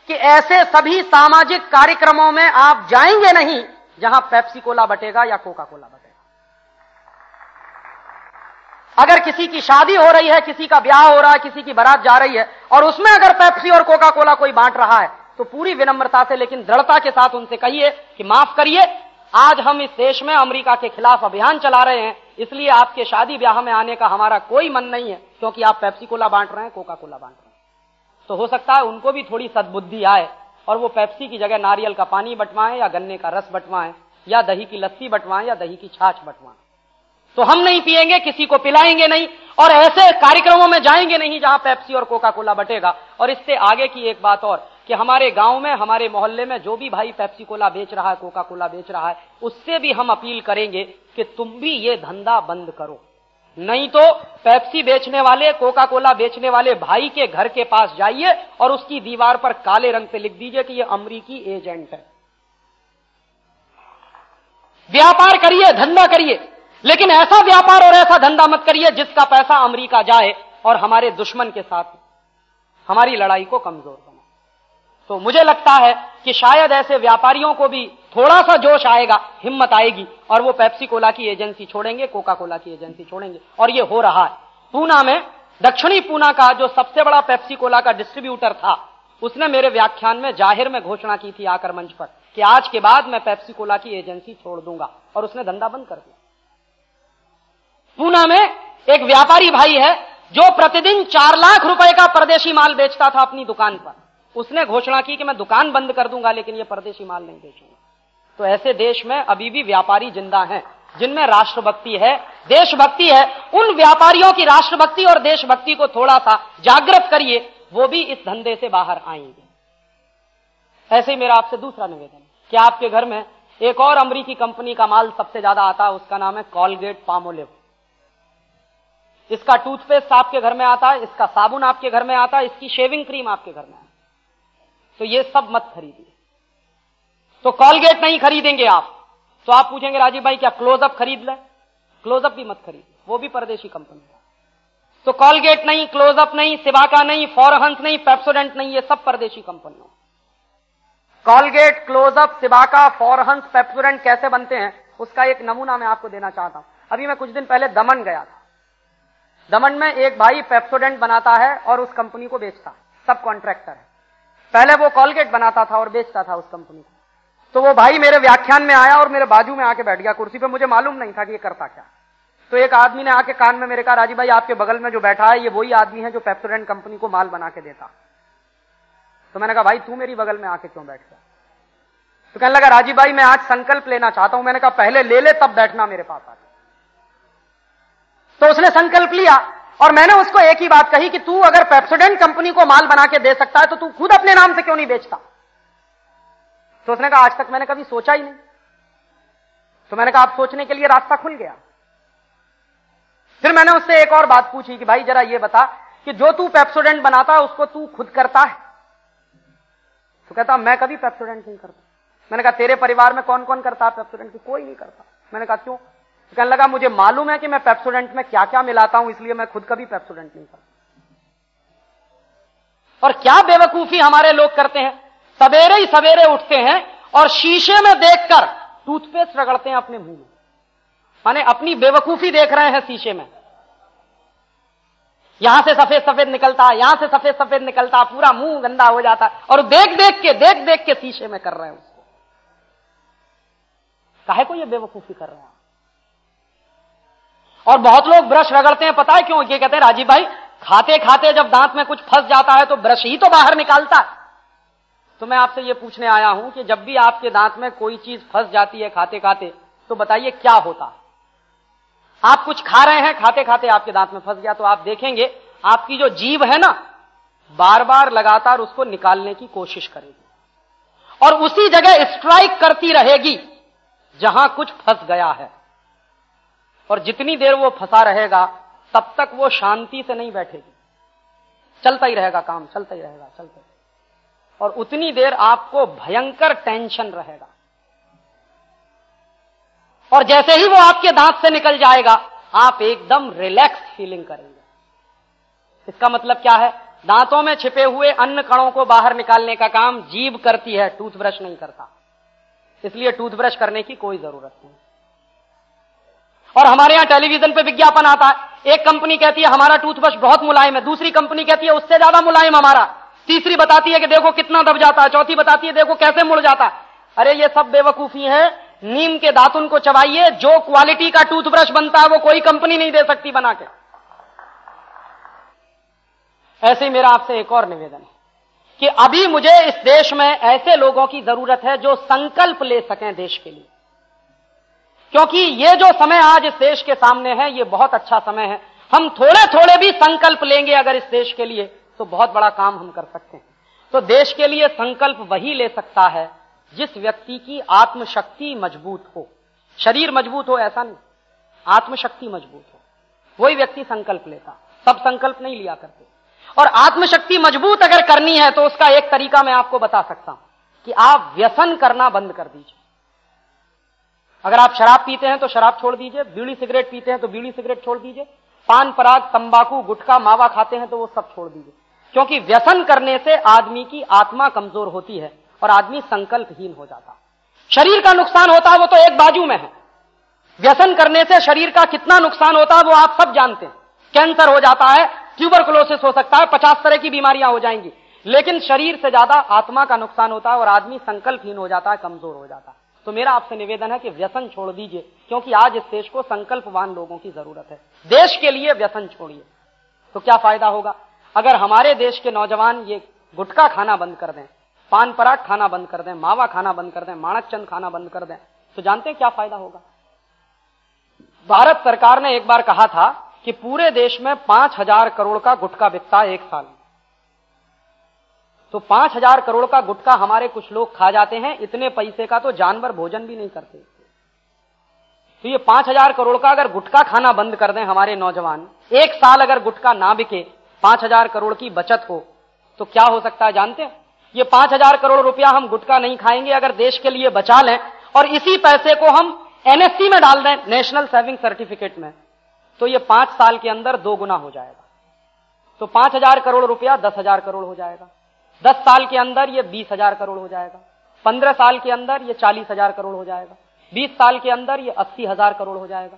कि ऐसे सभी सामाजिक कार्यक्रमों में आप जाएँगे नहीं जहाँ पेप्सी कोला बटेगा या कोका कोला बटेगा। अगर किसी की शादी हो रही है, किसी का ब्याह हो रहा है, किसी की बारात जा रही है, और उसमें अगर पेप्सी और कोका कोला कोई बांट रहा है तो पूरी विनम्रता से, लेकिन दृढ़ता के साथ उनसे कहिए कि माफ़ करिए, आज हम इस देश में अमेरिका के खिलाफ अभियान चला रहे हैं, इसलिए आपके शादी ब्याह में आने का हमारा कोई मन नहीं है, क्योंकि आप पेप्सी कोला बांट रहे हैं कोका कोला बांट रहे हैं। तो हो सकता है उनको भी थोड़ी सदबुद्धि आए, और वो पेप्सी की जगह नारियल का पानी बंटवाएँ, या गन्ने का रस बंटवाएँ, या दही की लस्सी बंटवाएँ, या दही की छाछ बंटवाएँ। तो हम नहीं पिएँगे किसी को पिलाएँगे नहीं, और ऐसे कार्यक्रमों में जाएँगे नहीं जहाँ पेप्सी और कोका कोला बटेगा। और इससे आगे की एक बात और, कि हमारे गाँव में, हमारे मोहल्ले में जो भी भाई पेप्सी कोला बेच रहा है कोका कोला बेच रहा है, उससे भी हम अपील करेंगे कि तुम भी ये धंधा बंद करो। नहीं तो पेप्सी बेचने वाले कोका कोला बेचने वाले भाई के घर के पास जाइए और उसकी दीवार पर काले रंग से लिख दीजिए कि ये अमरीकी एजेंट है। व्यापार करिए, धंधा करिए। लेकिन ऐसा व्यापार और ऐसा धंधा मत करिए जिसका पैसा अमेरिका जाए और हमारे दुश्मन के साथ हमारी लड़ाई को कमज़ोर बना। तो मुझे लगता है कि शायद ऐसे व्यापारियों को भी थोड़ा सा जोश आएगा, हिम्मत आएगी, और वो पेप्सी कोला की एजेंसी छोड़ेंगे कोका कोला की एजेंसी छोड़ेंगे, और ये हो रहा है। पूना में, दक्षिणी पूना का जो सबसे बड़ा पेप्सी कोला का डिस्ट्रीब्यूटर था, उसने मेरे व्याख्यान में ज़ाहिर में घोषणा की थी आकर मंच पर कि आज के बाद मैं पेप्सी कोला की एजेंसी छोड़ दूँगा, और उसने धंधा बंद कर दिया। पूना में एक व्यापारी भाई है जो प्रतिदिन चार लाख रुपए का परदेशी माल बेचता था अपनी दुकान पर। उसने घोषणा की कि मैं दुकान बंद कर दूँगा, लेकिन ये परदेशी माल नहीं बेचूँगा। तो ऐसे देश में अभी भी व्यापारी ज़िंदा हैं, जिनमें राष्ट्रभक्ति है, देशभक्ति है। उन व्यापारियों की राष्ट्रभक्ति और देशभक्ति को थोड़ा सा जागृत करिए, वो भी इस धंधे से बाहर आएँगे। ऐसे ही मेरा आपसे दूसरा निवेदन कि आपके घर में एक और अमरीकी कंपनी का माल सबसे ज़्यादा आता है, उसका नाम है कॉलगेट पामोलिव। इसका टूथपेस्ट आपके घर में आता है, इसका साबुन आपके घर में आता है, इसकी शेविंग क्रीम आपके घर में आता तो ये सब मत खरीदिए। तो कॉलगेट नहीं खरीदेंगे आप। तो आप पूछेंगे, राजीव भाई, क्या क्लोजअप खरीद लें? क्लोजअप भी मत खरीद। वो भी परदेशी कंपनी है। तो कॉलगेट नहीं क्लोजअप नहीं सिवाका नहीं फॉरहंस नहीं पेप्सोडेंट नहीं, ये सब परदेशी कंपनियों Colgate Closeup Cibaca Forhans Pepsodent कैसे बनते हैं, उसका एक नमूना मैं आपको देना चाहता हूँ। अभी मैं कुछ दिन पहले दमन गया था। दमन में एक भाई पेप्सोडेंट बनाता है और उस कंपनी को बेचता सब कॉन्ट्रैक्टर है। पहले वो कॉलगेट बनाता था और बेचता था उस कंपनी को। तो वो भाई मेरे व्याख्यान में आया और मेरे बाजू में आके बैठ गया कुर्सी पे। मुझे मालूम नहीं था कि ये करता क्या। तो एक आदमी ने आके कान में मेरे कहा, राज़ी भाई, आपके बगल में जो बैठा है, ये वही आदमी है जो पेप्सोडेंट कंपनी को माल बना के देता। तो मैंने कहा, भाई, तू मेरी बगल में आके क्यों बैठ गया तो कहने लगा, राज़ी भाई, मैं आज संकल्प लेना चाहता हूँ। मैंने कहा, पहले ले ले, तब बैठना मेरे पास आके। तो उसने संकल्प लिया। और मैंने उसको एक ही बात कही कि तू अगर पेप्सोडेंट कंपनी को माल बना के दे सकता है तो तू खुद अपने नाम से क्यों नहीं बेचता? तो उसने कहा, आज तक मैंने कभी सोचा ही नहीं। तो मैंने कहा, आप सोचने के लिए रास्ता खुल गया। फिर मैंने उससे एक और बात पूछी कि भाई, जरा ये बता कि जो तू पेप्सोडेंट बनाता है, उसको तू खुद करता है? तो कहता, मैं कभी पेप्सोडेंट नहीं करता। मैंने कहा, तेरे परिवार में कौन कौन करता है पेप्सोडेंट कोई नहीं करता। मैंने कहा, क्यों? तो कहने लगा, मुझे मालूम है कि मैं पेप्सोडेंट में क्या क्या मिलाता हूँ, इसलिए मैं खुद कभी पेप्सोडेंट नहीं करता और क्या बेवकूफ़ी हमारे लोग करते हैं? सवेरे ही सवेरे उठते हैं और शीशे में देखकर टूथपेस्ट रगड़ते हैं अपने मुँह में। माने अपनी बेवकूफ़ी देख रहे हैं शीशे में। यहाँ से सफ़ेद सफ़ेद निकलता है यहाँ से सफ़ेद सफ़ेद निकलता, पूरा मुँह गंदा हो जाता है और देख देख के देख देख के शीशे में कर रहे हैं उसको। काहे को ये बेवकूफ़ी कर रहे हैं और बहुत लोग ब्रश रगड़ते हैं, पता है क्यों? ये कहते हैं, राजीव भाई खाते खाते जब दांत में कुछ फंस जाता है तो ब्रश ही तो बाहर निकालता है। तो मैं आपसे ये पूछने आया हूँ कि जब भी आपके दांत में कोई चीज़ फंस जाती है खाते खाते तो बताइए क्या होता? आप कुछ खा रहे हैं खाते खाते आपके दांत में फंस गया तो आप देखेंगे, आपकी जो जीव है ना बार बार लगातार उसको निकालने की कोशिश करेगी। और उसी जगह स्ट्राइक करती रहेगी, जहाँ कुछ फंस गया है। और जितनी देर वो फंसा रहेगा, तब तक वो शांति से नहीं बैठेगी। चलता ही रहेगा काम, चलता ही रहेगा, चलता ही और उतनी देर आपको भयंकर टेंशन रहेगा। और जैसे ही वो आपके दांत से निकल जाएगा, आप एकदम रिलैक्स फीलिंग करेंगे। इसका मतलब क्या है? दांतों में छिपे हुए अन्न कणों को बाहर निकालने का काम जीभ करती है टूथब्रश नहीं करता। इसलिए टूथब्रश करने की कोई ज़रूरत नहीं। और हमारे यहाँ टेलीविज़न पे विज्ञापन आता है। एक कंपनी कहती है, हमारा टूथब्रश बहुत मुलायम है। दूसरी कंपनी कहती है, उससे ज़्यादा मुलायम हमारा। तीसरी बताती है कि देखो कितना दब जाता है। चौथी बताती है, देखो कैसे मुड़ जाता है। अरे, ये सब बेवकूफ़ी है। नीम के दातुन को चबाइए, जो क्वालिटी का टूथब्रश बनता है, वो कोई कंपनी नहीं दे सकती बना के। ऐसे ही मेरा आपसे एक और निवेदन है कि अभी मुझे इस देश में ऐसे लोगों की ज़रूरत है जो संकल्प ले सकें देश के लिए। क्योंकि ये जो समय आज इस देश के सामने है, ये बहुत अच्छा समय है। हम थोड़े थोड़े भी संकल्प लेंगे अगर इस देश के लिए तो बहुत बड़ा काम हम कर सकते हैं। तो देश के लिए संकल्प वही ले सकता है, जिस व्यक्ति की आत्मशक्ति मज़बूत हो। शरीर मज़बूत हो ऐसा नहीं। आत्मशक्ति मज़बूत हो। वही व्यक्ति संकल्प लेता। सब संकल्प नहीं लिया करते। और आत्मशक्ति मज़बूत अगर करनी है तो उसका एक तरीका मैं आपको बता सकता हूँ, कि आप व्यसन करना बंद कर दीजिए। अगर आप शराब पीते हैं तो शराब छोड़ दीजिए, बीड़ी सिगरेट पीते हैं तो बीड़ी सिगरेट छोड़ दीजिए, पान, पराग, तंबाकू, गुटखा, मावा खाते हैं तो वो सब छोड़ दीजिए। क्योंकि व्यसन करने से आदमी की आत्मा कमज़ोर होती है और आदमी संकल्पहीन हो जाता। शरीर का नुकसान होता है वो तो एक बाजू में है। व्यसन करने से शरीर का कितना नुकसान होता है वो आप सब जानते हैं। कैंसर हो जाता है, ट्यूबरकुलोसिस हो सकता है, पचास तरह की बीमारियाँ हो जाएँगी। लेकिन शरीर से ज़्यादा आत्मा का नुकसान होता है और आदमी संकल्पहीन हो जाता है कमज़ोर हो जाता। है तो मेरा आपसे निवेदन है कि व्यसन छोड़ दीजिए, क्योंकि आज इस देश को संकल्पवान लोगों की ज़रूरत है। देश के लिए व्यसन छोड़िए तो क्या फ़ायदा होगा? अगर हमारे देश के नौजवान ये गुटखा खाना बंद कर दें, पान पराग खाना बंद कर दें, मावा खाना बंद कर दें माणक चंद खाना बंद कर दें तो जानते हैं क्या फ़ायदा होगा? भारत सरकार ने एक बार कहा था कि पूरे देश में पाँच हज़ार करोड़ का गुटखा बिकता है एक साल में। तो पाँच हज़ार करोड़ का गुटखा हमारे कुछ लोग खा जाते हैं, इतने पैसे का तो जानवर भोजन भी नहीं करते। तो ये पाँच हज़ार करोड़ का अगर गुटखा खाना बंद कर दें हमारे नौजवान, एक साल अगर गुटखा ना बिके, पाँच हज़ार करोड़ की बचत हो तो क्या हो सकता है जानते हैं? ये पाँच हज़ार करोड़ रुपया हम गुटखा नहीं खाएँगे, अगर देश के लिए बचा लें, और इसी पैसे को हम एनएससी में डाल दें, नेशनल सेविंग सर्टिफिकेट में तो ये पाँच साल के अंदर दो गुना हो जाएगा। तो पाँच हज़ार करोड़ रुपया दस हज़ार करोड़ हो जाएगा। दस साल के अंदर ये बीस हज़ार करोड़ हो जाएगा। पंद्रह साल के अंदर ये चालीस हज़ार करोड़ हो जाएगा। बीस साल के अंदर ये अस्सी हज़ार करोड़ हो जाएगा।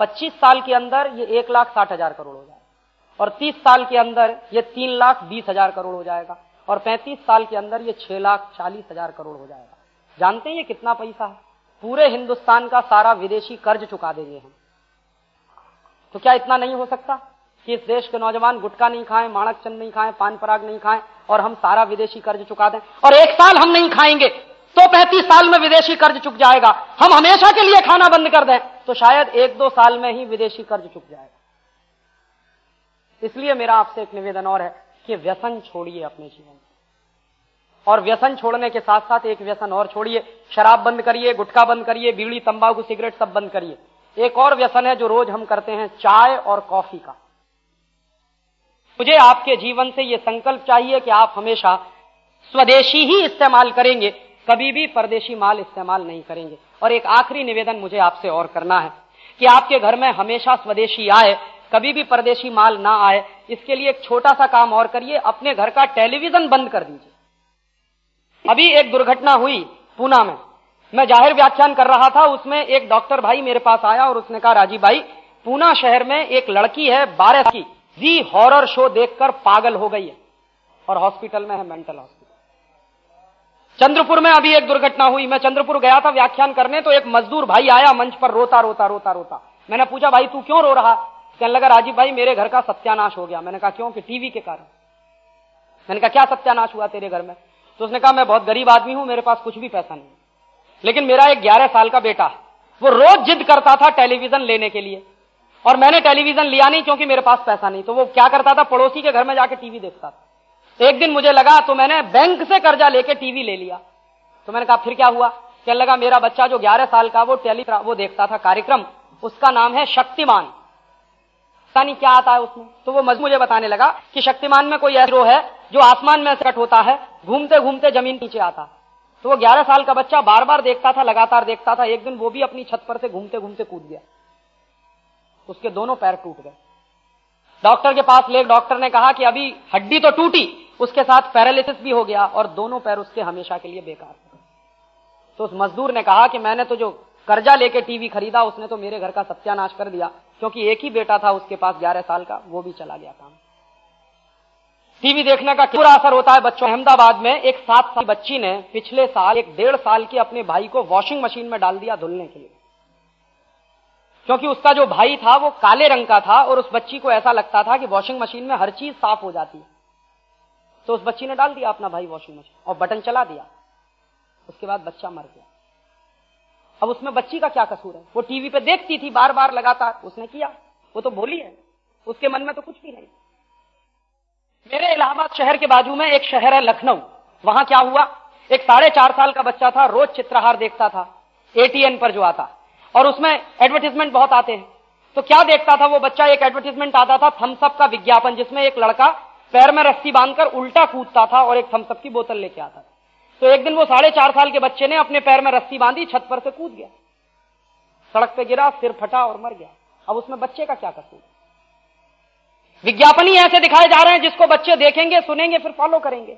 पच्चीस साल के अंदर ये एक लाख साठ हज़ार करोड़ हो जाएगा। और तीस साल के अंदर ये तीन लाख बीस हज़ार करोड़ हो जाएगा। और पैंतीस साल के अंदर ये छह लाख चालीस हज़ार करोड़ हो जाएगा। जानते हैं ये कितना पैसा है? पूरे हिंदुस्तान का सारा विदेशी कर्ज चुका देंगे हम तो क्या इतना नहीं हो सकता? कि इस देश के नौजवान गुटखा नहीं खाएँ, माणक चंद नहीं खाएँ, पान पराग नहीं खाएँ और हम सारा विदेशी कर्ज चुका दें। और एक साल हम नहीं खाएँगे तो पैंतीस साल में विदेशी कर्ज चुक जाएगा। हम हमेशा के लिए खाना बंद कर दें तो शायद एक दो साल में ही विदेशी कर्ज चुक जाएगा। इसलिए मेरा आपसे एक निवेदन और है कि व्यसन छोड़िए अपने जीवन और व्यसन छोड़ने के साथ साथ एक व्यसन और छोड़िए। शराब बंद करिए, गुटखा बंद करिए, बीड़ी, तंबाकू, सिगरेट सब बंद करिए। एक और व्यसन है जो रोज हम करते हैं, चाय और कॉफ़ी का। मुझे आपके जीवन से यह संकल्प चाहिए कि आप हमेशा स्वदेशी ही इस्तेमाल करेंगे, कभी भी परदेशी माल इस्तेमाल नहीं करेंगे। और एक आखिरी निवेदन मुझे आपसे और करना है कि आपके घर में हमेशा स्वदेशी आए, कभी भी परदेशी माल ना आए, इसके लिए एक छोटा सा काम और करिए, अपने घर का टेलीविज़न बंद कर दीजिए। अभी एक दुर्घटना हुई पूना में। मैं ज़ाहिर व्याख्यान कर रहा था, उसमें एक डॉक्टर भाई मेरे पास आया और उसने कहा, राजीव भाई, पूना शहर में एक लड़की है, बारह की। जी हॉरर शो देखकर पागल हो गई है। और हॉस्पिटल में है, मेंटल हॉस्पिटल। चंद्रपुर में अभी एक दुर्घटना हुई। मैं चंद्रपुर गया था व्याख्यान करने तो एक मजदूर भाई आया मंच पर रोता रोता रोता रोता। मैंने पूछा, भाई, तू क्यों रो रहा? कहने लगा, राजीव भाई, मेरे घर का सत्यानाश हो गया। मैंने कहा, क्यों? कि टीवी के कारण। मैंने कहा, क्या सत्यानाश हुआ तेरे घर में? तो उसने कहा, मैं बहुत गरीब आदमी हूँ, मेरे पास कुछ भी पैसा नहीं लेकिन मेरा एक ग्यारह साल का बेटा वो रोज जिद करता था टेलीविज़न लेने के लिए। और मैंने टेलीविज़न लिया नहीं क्योंकि मेरे पास पैसा नहीं। तो वो क्या करता था? पड़ोसी के घर में जाके टीवी देखता था। एक दिन मुझे लगा तो मैंने बैंक से कर्जा लेके टीवी ले लिया। तो मैंने कहा, फिर क्या हुआ? क्या लगा, मेरा बच्चा जो ग्यारह साल का, वो टेली वो देखता था कार्यक्रम। उसका नाम है शक्तिमान। पता नहीं क्या आता है उसमें। तो वो मज, मुझे बताने लगा कि शक्तिमान में कोई ऐसा है जो आसमान में कट होता है घूमते घूमते ज़मीन नीचे आता। तो वो ग्यारह साल का बच्चा बार बार देखता था, लगातार देखता था। एक दिन वो भी अपनी छत पर से घूमते घूमते कूद गया। उसके दोनों पैर टूट गए। डॉक्टर के पास ले, डॉक्टर ने कहा कि अभी हड्डी तो टूटी, उसके साथ पैरालिसिस भी हो गया और दोनों पैर उसके हमेशा के लिए बेकार हो गए। तो उस मजदूर ने कहा कि मैंने तो जो कर्जा लेके टीवी खरीदा, उसने तो मेरे घर का सत्यानाश कर दिया, क्योंकि एक ही बेटा था उसके पास ग्यारह साल का, वो भी चला गया काम। टीवी देखने का बुरा असर होता है बच्चों? अहमदाबाद में एक सात साल बच्ची ने पिछले साल, एक डेढ़ साल के अपने भाई को वॉशिंग मशीन में डाल दिया धुलने के लिए। क्योंकि उसका जो भाई था वो काले रंग का था और उस बच्ची को ऐसा लगता था कि वॉशिंग मशीन में हर चीज़ साफ़ हो जाती है। तो उस बच्ची ने डाल दिया अपना भाई वॉशिंग मशीन और बटन चला दिया। उसके बाद बच्चा मर गया। अब उसमें बच्ची का क्या कसूर है? वो टीवी पे देखती थी बार बार लगातार। उसने किया। वो तो बोली है। उसके मन में तो कुछ भी नहीं। मेरे इलाहाबाद शहर के बाजू में एक शहर है लखनऊ। वहाँ क्या हुआ? एक साढ़े चार साल का बच्चा था, रोज चित्रहार देखता था। एटीएन पर जो आता। और उसमें एडवर्टीजमेंट बहुत आते हैं। तो क्या देखता था वो बच्चा? एक एडवर्टीजमेंट आता था थम्सअप का विज्ञापन, जिसमें एक लड़का पैर में रस्सी बांधकर उल्टा कूदता था और एक थम्सअप की बोतल लेके आता था। तो एक दिन वो साढ़े चार साल के बच्चे ने अपने पैर में रस्सी बांधी, छत पर से कूद गया। सड़क पे गिरा, सिर फटा और मर गया। अब उसमें बच्चे का क्या कसूर? विज्ञापन ही ऐसे दिखाए जा रहे हैं जिसको बच्चे देखेंगे, सुनेंगे, फिर फॉलो करेंगे।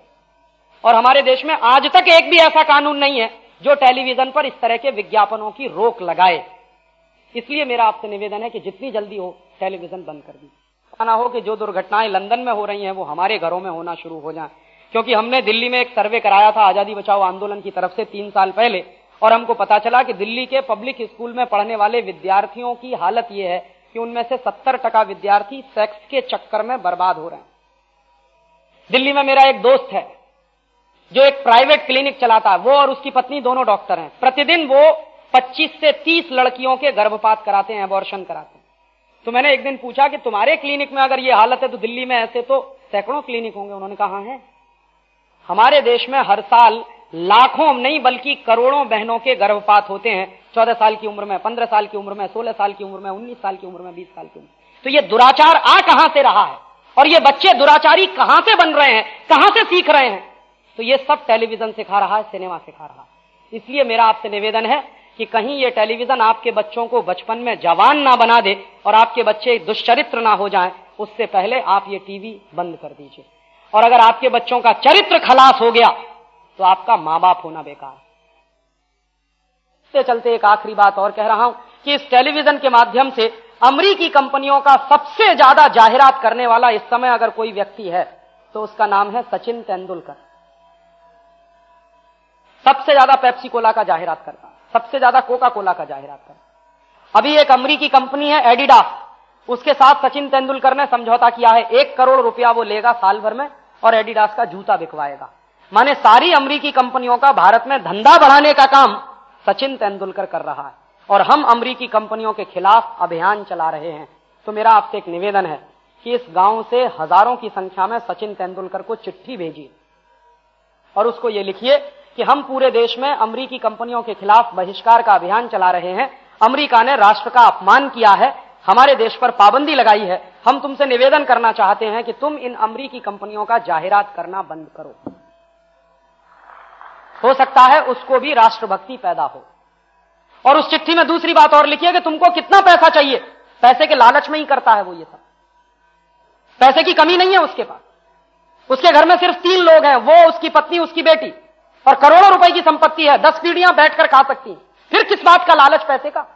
और हमारे देश में आज तक एक भी ऐसा कानून नहीं है जो टेलीविज़न पर इस तरह के विज्ञापनों की रोक लगाए। इसलिए मेरा आपसे निवेदन है कि जितनी जल्दी हो, टेलीविज़न बंद कर दी ना हो कि जो दुर्घटनाएँ लंदन में हो रही हैं, वो हमारे घरों में होना शुरू हो जाए। क्योंकि हमने दिल्ली में एक सर्वे कराया था आज़ादी बचाओ आंदोलन की तरफ़ से तीन साल पहले, और हमको पता चला कि दिल्ली के पब्लिक स्कूल में पढ़ने वाले विद्यार्थियों की हालत यह है कि उनमें से सत्तर टका विद्यार्थी सेक्स के चक्कर में बर्बाद हो रहे हैं। दिल्ली में मेरा एक दोस्त है जो एक प्राइवेट क्लिनिक चलाता है वो और उसकी पत्नी दोनों डॉक्टर हैं। प्रतिदिन वो 25 से 30 लड़कियों के गर्भपात कराते हैं अबॉर्शन कराते हैं। तो मैंने एक दिन पूछा कि तुम्हारे क्लिनिक में अगर ये हालत है तो दिल्ली में ऐसे तो सैकड़ों क्लिनिक होंगे, उन्होंने कहा है। हमारे देश में हर साल लाखों, नहीं बल्कि करोड़ों बहनों के गर्भपात होते हैं। चौदह साल की उम्र में, पंद्रह साल की उम्र में, सोलह साल की उम्र में, उन्नीस साल की उम्र में, बीस साल की उम्र तो ये दुराचार आ कहाँ से रहा है? और ये बच्चे दुराचारी कहाँ से बन रहे हैं? कहाँ से सीख रहे हैं? तो ये सब टेलीविज़न सिखा रहा है, सिनेमा सिखा रहा है। इसलिए मेरा आपसे निवेदन है कि कहीं ये टेलीविज़न आपके बच्चों को बचपन में जवान ना बना दे और आपके बच्चे दुष्चरित्र ना हो जाएँ, उससे पहले आप ये टीवी बंद कर दीजिए। और अगर आपके बच्चों का चरित्र खलास हो गया तो आपका माँ बाप होना बेकार। से चलते एक आखिरी बात और कह रहा हूँ कि इस टेलीविज़न के माध्यम से अमरीकी कंपनियों का सबसे ज़्यादा जाहिरात करने वाला इस समय अगर कोई व्यक्ति है तो उसका नाम है सचिन तेंदुलकर। सबसे ज़्यादा पेप्सी कोला का जाहिरात करता सबसे ज़्यादा कोका कोला का जाहिरात करता अभी एक अमरीकी कंपनी है, एडिडास, उसके साथ सचिन तेंदुलकर ने समझौता किया है, एक करोड़ रुपया वो लेगा साल भर में और एडिडास का जूता बिकवाएगा। माने सारी अमरीकी कंपनियों का भारत में धंधा बढ़ाने का काम सचिन तेंदुलकर कर रहा है। और हम अमरीकी कंपनियों के खिलाफ अभियान चला रहे हैं। तो मेरा आपसे एक निवेदन है कि इस गाँव से हज़ारों की संख्या में सचिन तेंदुलकर को चिट्ठी भेजिए। और उसको ये लिखिए कि हम पूरे देश में अमरीकी कंपनियों के खिलाफ बहिष्कार का अभियान चला रहे हैं। अमरीका ने राष्ट्र का अपमान किया है। हमारे देश पर पाबंदी लगाई है। हम तुमसे निवेदन करना चाहते हैं कि तुम इन अमरीकी कंपनियों का जाहिरात करना बंद करो। हो सकता है उसको भी राष्ट्रभक्ति पैदा हो। और उस चिट्ठी में दूसरी बात और लिखी है कि तुमको कितना पैसा चाहिए। पैसे के लालच में ही करता है वो ये सब। पैसे की कमी नहीं है उसके पास। उसके घर में सिर्फ़ तीन लोग हैं। वो, उसकी पत्नी, उसकी बेटी। और करोड़ों रुपए की संपत्ति है, दस पीढ़ियाँ बैठकर खा सकती हैं। फिर किस बात का लालच पैसे का?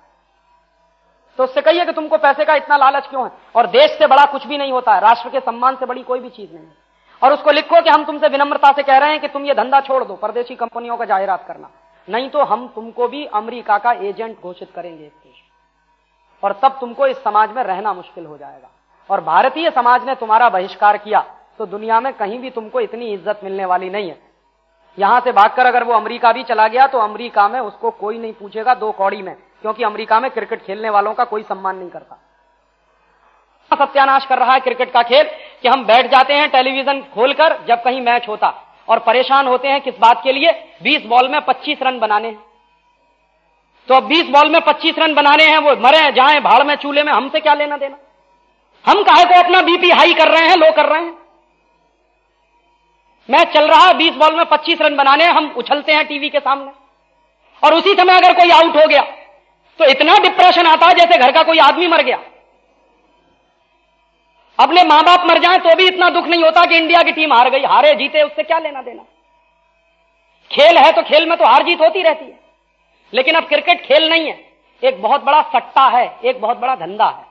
तो उससे कहिए कि तुमको पैसे का इतना लालच क्यों है? और देश से बड़ा कुछ भी नहीं होता है राष्ट्र के सम्मान से बड़ी कोई भी चीज़ नहीं है। और उसको लिखो कि हम तुमसे विनम्रता से कह रहे हैं कि तुम ये धंधा छोड़ दो, परदेशी कंपनियों का जाहिरात करना। नहीं तो हम तुमको भी अमेरिका का एजेंट घोषित करेंगे इस देश। और तब तुमको इस समाज में रहना मुश्किल हो जाएगा। और भारतीय समाज ने तुम्हारा बहिष्कार किया तो दुनिया में कहीं भी तुमको इतनी इज़्ज़त मिलने वाली नहीं है। यहाँ से भागकर अगर वो अमेरिका भी चला गया तो अमेरिका में उसको कोई नहीं पूछेगा दो कौड़ी में, क्योंकि अमेरिका में क्रिकेट खेलने वालों का कोई सम्मान नहीं करता। सत्यानाश कर रहा है क्रिकेट का खेल कि हम बैठ जाते हैं टेलीविज़न खोलकर जब कहीं मैच होता, और परेशान होते हैं किस बात के लिए? 20 बॉल में 25 रन बनाने हैं। तो अब 20 बॉल में 25 रन बनाने हैं, वो मरे जाए, भाड़ में चूल्हे में, हमसे क्या लेना देना? हम काहे को अपना बीपी हाई कर रहे हैं, लो कर रहे हैं? मैच चल रहा है 20 बॉल में 25 रन बनाने, हम उछलते हैं टीवी के सामने। और उसी समय अगर कोई आउट हो गया तो इतना डिप्रेशन आता है जैसे घर का कोई आदमी मर गया। अपने माँ बाप मर जाए तो भी इतना दुख नहीं होता कि इंडिया की टीम हार गई, हारे, जीते, उससे क्या लेना देना। खेल है तो खेल में तो हार जीत होती रहती है। लेकिन अब क्रिकेट खेल नहीं है, एक बहुत बड़ा सट्टा है, एक बहुत बड़ा धंधा है।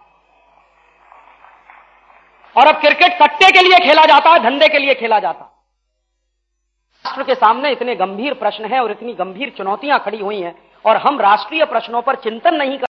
और अब क्रिकेट सट्टे के लिए खेला जाता है, धंधे के लिए खेला जाता राष्ट्र के सामने इतने गंभीर प्रश्न हैं और इतनी गंभीर चुनौतियाँ खड़ी हुई हैं और हम राष्ट्रीय प्रश्नों पर चिंतन नहीं कर